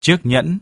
Chiếc nhẫn.